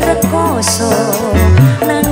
rekoso nang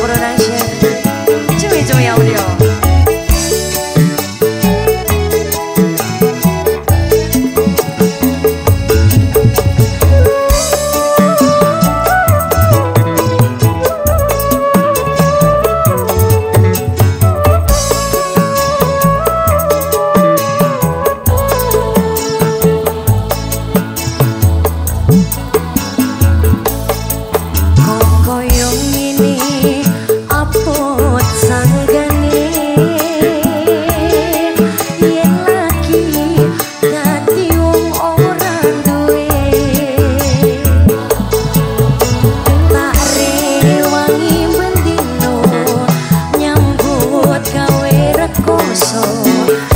mamá. so